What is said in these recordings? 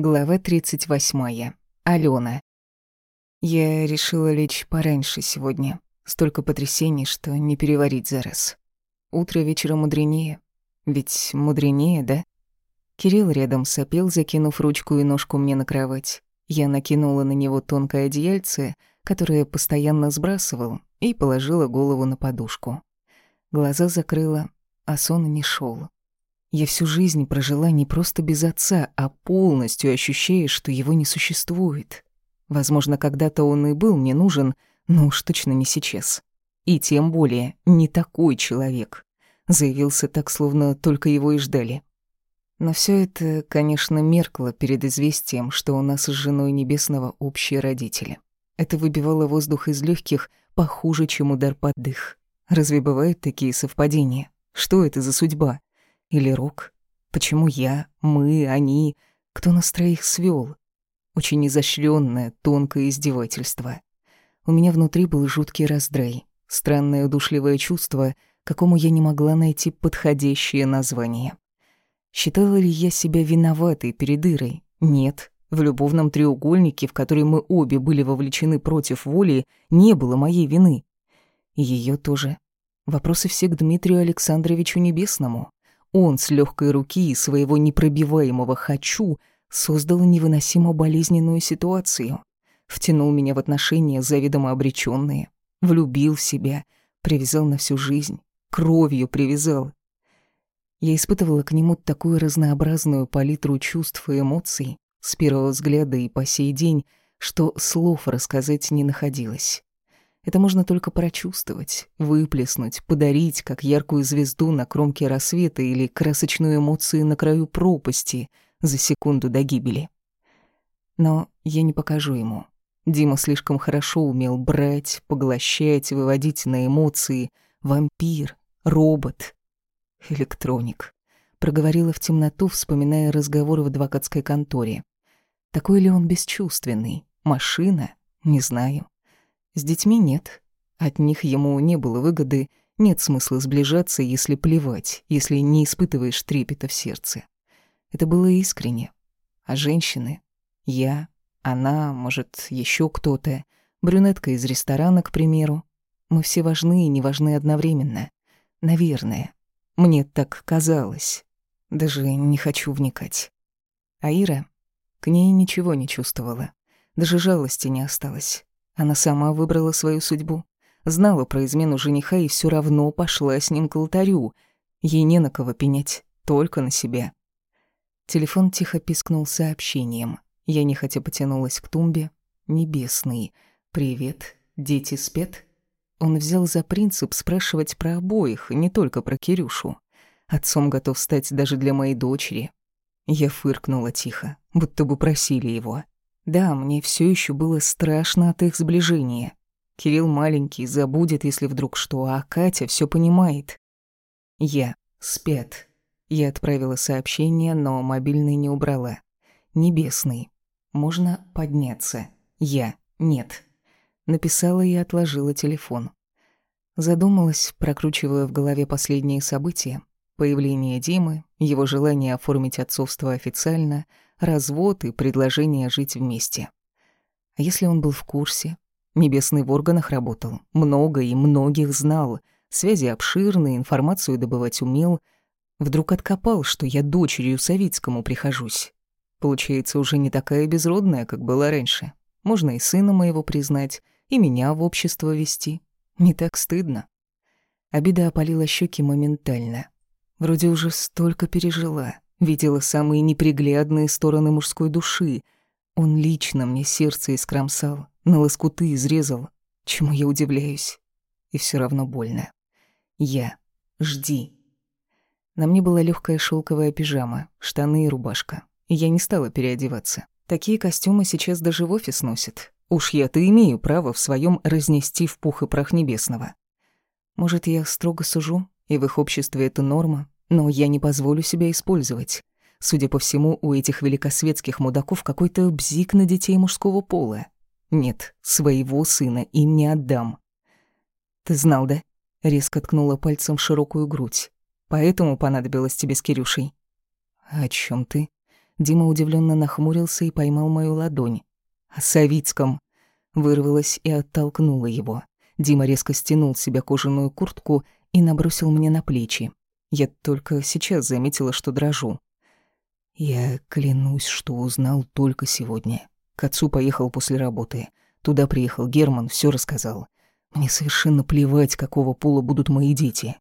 Глава 38. Алена. Я решила лечь пораньше сегодня. Столько потрясений, что не переварить за раз. Утро вечера мудренее. Ведь мудренее, да? Кирилл рядом сопел, закинув ручку и ножку мне на кровать. Я накинула на него тонкое одеяльце, которое постоянно сбрасывал, и положила голову на подушку. Глаза закрыла, а сон не шел. Я всю жизнь прожила не просто без отца, а полностью ощущая, что его не существует. Возможно, когда-то он и был мне нужен, но уж точно не сейчас. И тем более не такой человек. Заявился так, словно только его и ждали. Но все это, конечно, меркло перед известием, что у нас с женой Небесного общие родители. Это выбивало воздух из легких похуже, чем удар под дых. Разве бывают такие совпадения? Что это за судьба? Или Рок? Почему я, мы, они? Кто нас троих свел? Очень изощренное, тонкое издевательство. У меня внутри был жуткий раздрай, странное удушливое чувство, какому я не могла найти подходящее название. Считала ли я себя виноватой перед Ирой? Нет. В любовном треугольнике, в который мы обе были вовлечены против воли, не было моей вины. И её тоже. Вопросы все к Дмитрию Александровичу Небесному. Он с легкой руки своего непробиваемого «хочу» создал невыносимо болезненную ситуацию. Втянул меня в отношения заведомо обречённые, влюбил в себя, привязал на всю жизнь, кровью привязал. Я испытывала к нему такую разнообразную палитру чувств и эмоций с первого взгляда и по сей день, что слов рассказать не находилось. Это можно только прочувствовать, выплеснуть, подарить, как яркую звезду на кромке рассвета или красочную эмоцию на краю пропасти за секунду до гибели. Но я не покажу ему. Дима слишком хорошо умел брать, поглощать, выводить на эмоции. Вампир, робот, электроник. Проговорила в темноту, вспоминая разговор в адвокатской конторе. Такой ли он бесчувственный? Машина? Не знаю. С детьми нет. От них ему не было выгоды, нет смысла сближаться, если плевать, если не испытываешь трепета в сердце. Это было искренне. А женщины? Я, она, может, еще кто-то, брюнетка из ресторана, к примеру. Мы все важны и не важны одновременно. Наверное. Мне так казалось. Даже не хочу вникать. А Ира? К ней ничего не чувствовала. Даже жалости не осталось. Она сама выбрала свою судьбу. Знала про измену жениха и все равно пошла с ним к алтарю. Ей не на кого пенять, только на себя. Телефон тихо пискнул сообщением. Я нехотя потянулась к тумбе. «Небесный. Привет. Дети спят?» Он взял за принцип спрашивать про обоих, не только про Кирюшу. Отцом готов стать даже для моей дочери. Я фыркнула тихо, будто бы просили его. Да, мне все еще было страшно от их сближения. Кирилл маленький, забудет, если вдруг что, а Катя все понимает. Я. Спят. Я отправила сообщение, но мобильный не убрала. Небесный. Можно подняться. Я. Нет. Написала и отложила телефон. Задумалась, прокручивая в голове последние события. Появление Димы, его желание оформить отцовство официально — развод и предложение жить вместе. А если он был в курсе? Небесный в органах работал, много и многих знал, связи обширные, информацию добывать умел. Вдруг откопал, что я дочерью Савицкому прихожусь. Получается, уже не такая безродная, как была раньше. Можно и сына моего признать, и меня в общество вести. Не так стыдно. Обида опалила щеки моментально. Вроде уже столько пережила. Видела самые неприглядные стороны мужской души. Он лично мне сердце искромсал, на лоскуты изрезал, чему я удивляюсь. И все равно больно. Я. Жди. На мне была легкая шелковая пижама, штаны и рубашка. И я не стала переодеваться. Такие костюмы сейчас даже в офис носят. Уж я-то имею право в своем разнести в пух и прах небесного. Может, я строго сужу, и в их обществе это норма, но я не позволю себя использовать. Судя по всему, у этих великосветских мудаков какой-то бзик на детей мужского пола. Нет, своего сына им не отдам. Ты знал, да? Резко ткнула пальцем в широкую грудь. Поэтому понадобилось тебе с Кирюшей. О чем ты? Дима удивленно нахмурился и поймал мою ладонь. «О Савицком!» Вырвалась и оттолкнула его. Дима резко стянул с себя кожаную куртку и набросил мне на плечи. Я только сейчас заметила, что дрожу. Я клянусь, что узнал только сегодня. К отцу поехал после работы. Туда приехал Герман, все рассказал. Мне совершенно плевать, какого пола будут мои дети.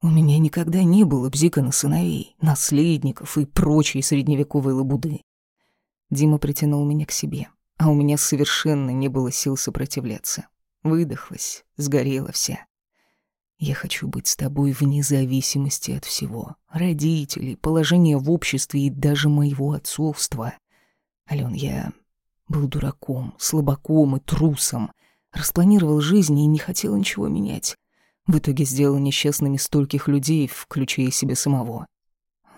У меня никогда не было бзика на сыновей, наследников и прочей средневековой лабуды. Дима притянул меня к себе, а у меня совершенно не было сил сопротивляться. Выдохлась, сгорела вся. Я хочу быть с тобой вне зависимости от всего. Родителей, положения в обществе и даже моего отцовства. Ален, я был дураком, слабаком и трусом. Распланировал жизнь и не хотел ничего менять. В итоге сделал несчастными стольких людей, включая себя самого.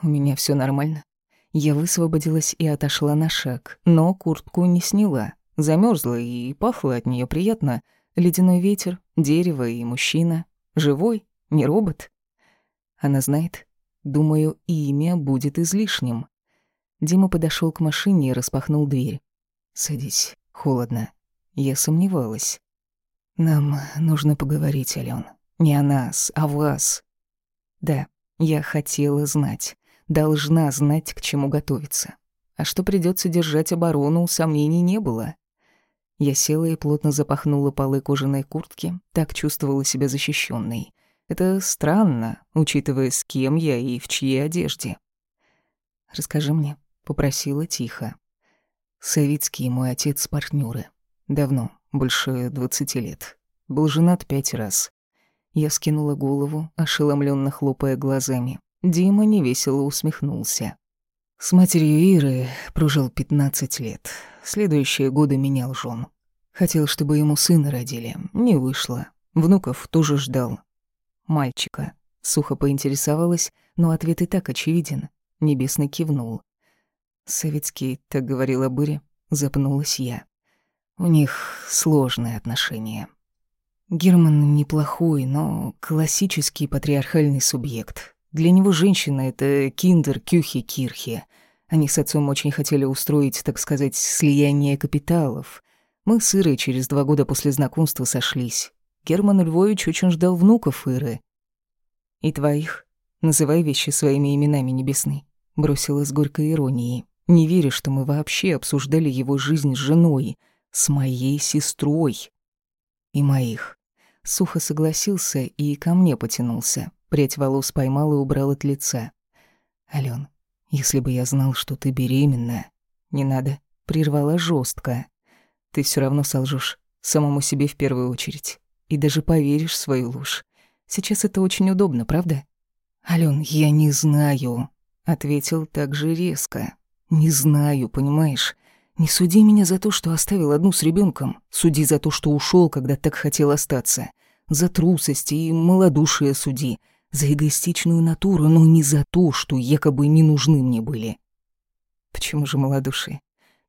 У меня все нормально. Я высвободилась и отошла на шаг, но куртку не сняла. Замерзла и пахло от нее приятно. Ледяной ветер, дерево и мужчина. Живой, не робот. Она знает. Думаю, имя будет излишним. Дима подошел к машине и распахнул дверь. «Садись, холодно». Я сомневалась. «Нам нужно поговорить, Ален. Не о нас, а вас». Да, я хотела знать. Должна знать, к чему готовиться. А что придется держать оборону, сомнений не было. Я села и плотно запахнула полы кожаной куртки, так чувствовала себя защищенной. Это странно, учитывая, с кем я и в чьей одежде. «Расскажи мне», — попросила тихо. Савицкий мой отец партнеры. Давно, больше двадцати лет. Был женат пять раз. Я скинула голову, ошеломленно хлопая глазами. Дима невесело усмехнулся. С матерью Иры прожил пятнадцать лет. Следующие годы менял жен. Хотел, чтобы ему сына родили. Не вышло. Внуков тоже ждал. Мальчика. Сухо поинтересовалась, но ответ и так очевиден. Небесный кивнул. Советский так говорил об Ире. Запнулась я. У них сложные отношения. Герман неплохой, но классический патриархальный субъект. Для него женщина — это киндер, кюхи, кирхи. Они с отцом очень хотели устроить, так сказать, слияние капиталов. Мы с Ирой через два года после знакомства сошлись. Герман Львович очень ждал внуков Иры. «И твоих? Называй вещи своими именами небесны», — бросила с горькой иронией. «Не верю, что мы вообще обсуждали его жизнь с женой, с моей сестрой. И моих». Сухо согласился и ко мне потянулся. Прядь волос поймал и убрал от лица. «Алён, если бы я знал, что ты беременна...» «Не надо», — прервала жестко. «Ты все равно солжешь, самому себе в первую очередь. И даже поверишь в свою ложь. Сейчас это очень удобно, правда?» «Алён, я не знаю», — ответил так же резко. «Не знаю, понимаешь? Не суди меня за то, что оставил одну с ребенком. Суди за то, что ушел, когда так хотел остаться. За трусость и малодушие суди за эгоистичную натуру, но не за то, что якобы не нужны мне были. Почему же малодушие?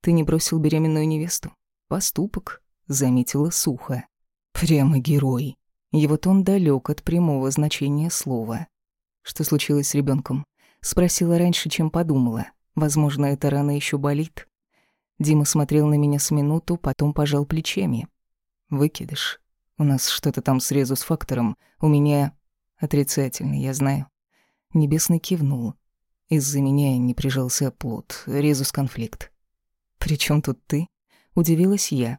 Ты не бросил беременную невесту? Поступок, заметила сухо. Прямо герой. Его тон далек от прямого значения слова. Что случилось с ребенком? Спросила раньше, чем подумала. Возможно, эта рана еще болит. Дима смотрел на меня с минуту, потом пожал плечами. Выкидыш. У нас что-то там с резус-фактором. У меня Отрицательный, я знаю. Небесный кивнул. Из-за меня не прижался плод, резус конфликт. «При чем тут ты?» — удивилась я.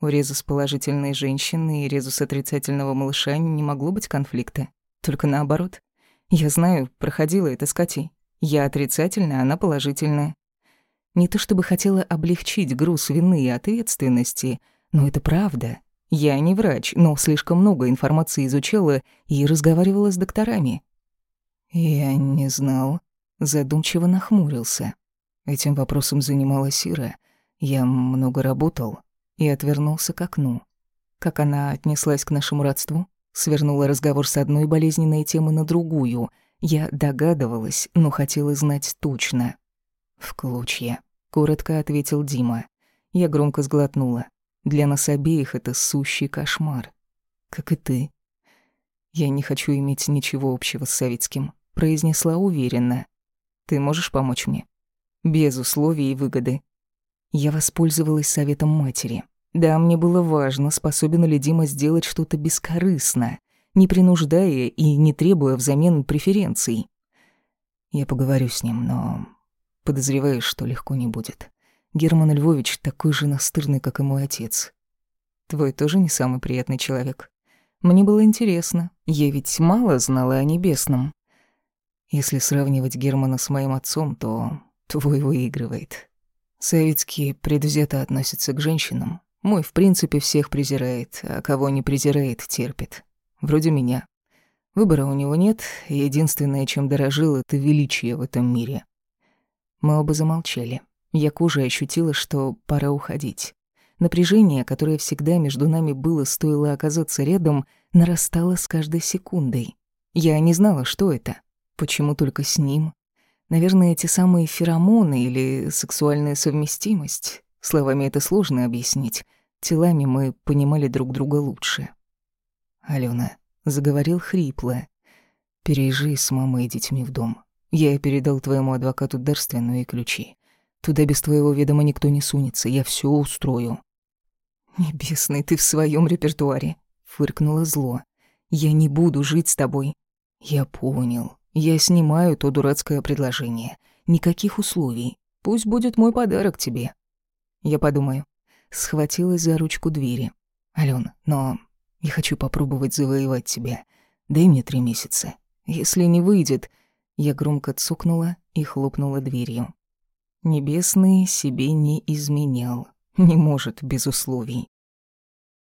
У резус положительной женщины и резус отрицательного малыша не могло быть конфликта. Только наоборот. Я знаю, проходила это с Катей. Я отрицательная, она положительная. Не то чтобы хотела облегчить груз вины и ответственности, но это правда. Я не врач, но слишком много информации изучала и разговаривала с докторами. Я не знал. Задумчиво нахмурился. Этим вопросом занималась Ира. Я много работал и отвернулся к окну. Как она отнеслась к нашему родству? Свернула разговор с одной болезненной темы на другую. Я догадывалась, но хотела знать точно. «В клочья», — коротко ответил Дима. Я громко сглотнула. Для нас обеих это сущий кошмар. Как и ты. Я не хочу иметь ничего общего с Савицким, произнесла уверенно. Ты можешь помочь мне? без условий и выгоды. Я воспользовалась советом матери. Да, мне было важно, способен ли Дима сделать что-то бескорыстно, не принуждая и не требуя взамен преференций. Я поговорю с ним, но подозреваю, что легко не будет. Герман Львович такой же настырный, как и мой отец. Твой тоже не самый приятный человек. Мне было интересно, я ведь мало знала о небесном. Если сравнивать Германа с моим отцом, то твой выигрывает. Советские предвзято относятся к женщинам. Мой, в принципе, всех презирает, а кого не презирает, терпит. Вроде меня. Выбора у него нет, и единственное, чем дорожил, это величие в этом мире. Мы оба замолчали. Я кожей ощутила, что пора уходить. Напряжение, которое всегда между нами было, стоило оказаться рядом, нарастало с каждой секундой. Я не знала, что это. Почему только с ним? Наверное, эти самые феромоны или сексуальная совместимость. Словами это сложно объяснить. Телами мы понимали друг друга лучше. «Алена», — заговорил хрипло, — «переезжай с мамой и детьми в дом. Я передал твоему адвокату дарственную и ключи. Туда без твоего ведома никто не сунется, я все устрою». «Небесный, ты в своем репертуаре», — фыркнуло зло. «Я не буду жить с тобой». «Я понял. Я снимаю то дурацкое предложение. Никаких условий. Пусть будет мой подарок тебе». Я подумаю. Схватилась за ручку двери. «Алён, но я хочу попробовать завоевать тебя. Дай мне три месяца. Если не выйдет...» Я громко цукнула и хлопнула дверью. Небесный себе не изменял. Не может без условий.